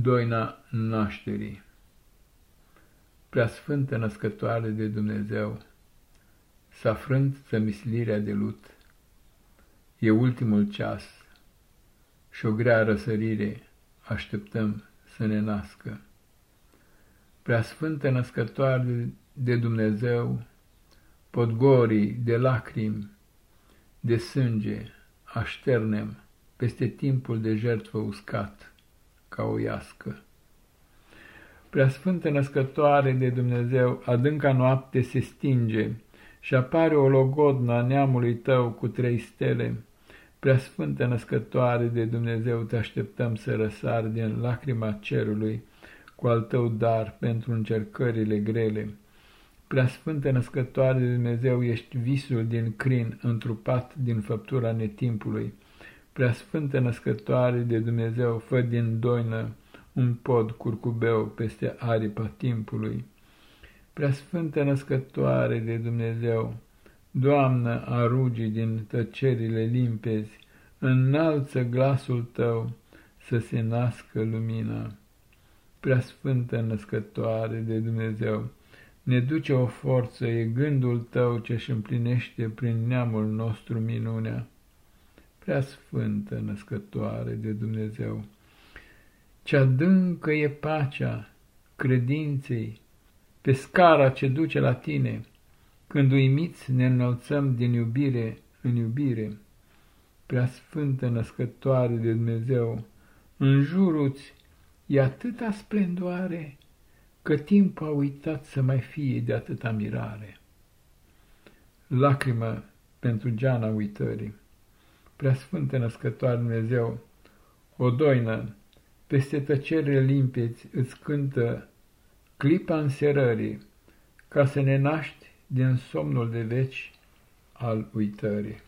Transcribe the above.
Doina nașterii. Preasfântă născătoare de Dumnezeu, S-a frânt țămislirea de lut, E ultimul ceas și o grea răsărire așteptăm să ne nască. Preasfântă născătoare de Dumnezeu, Podgorii de lacrimi, de sânge, așternem peste timpul de jertfă uscat ca o iască. Preasfântă născătoare de Dumnezeu, adânca noapte se stinge și apare o logodna neamului tău cu trei stele. Preasfântă născătoare de Dumnezeu, te așteptăm să răsari din lacrima cerului cu al tău dar pentru încercările grele. Preasfântă născătoare de Dumnezeu, ești visul din crin, întrupat din făptura netimpului. Preasfântă născătoare de Dumnezeu, fă din doină un pod curcubeu peste aripa timpului. Preasfântă născătoare de Dumnezeu, Doamnă a rugii din tăcerile limpezi, înalță glasul tău să se nască lumina. Preasfântă născătoare de Dumnezeu, ne duce o forță, e gândul tău ce-și împlinește prin neamul nostru minunea prea sfântă născătoare de Dumnezeu. Ce adâncă e pacea credinței pe scara ce duce la tine, când uimiți ne înălțăm din iubire în iubire. Prea sfântă născătoare de Dumnezeu, în jurul-ți e atâta splendoare, că timpul a uitat să mai fie de atâta mirare. Lacrimă pentru geana uitării preasfântă născătoare Dumnezeu, o doină, peste tăcerile limpezi îți cântă clipa înserării, ca să ne naști din somnul de veci al uitării.